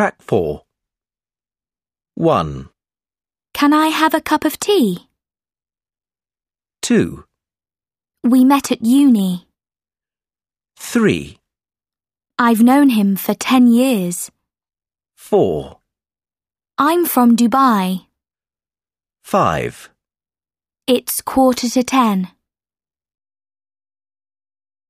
Track 4. 1, Can I have a cup of tea? 2, We met at uni. 3, I've known him for 10 years. 4, I'm from Dubai. 5. It's quarter to 10.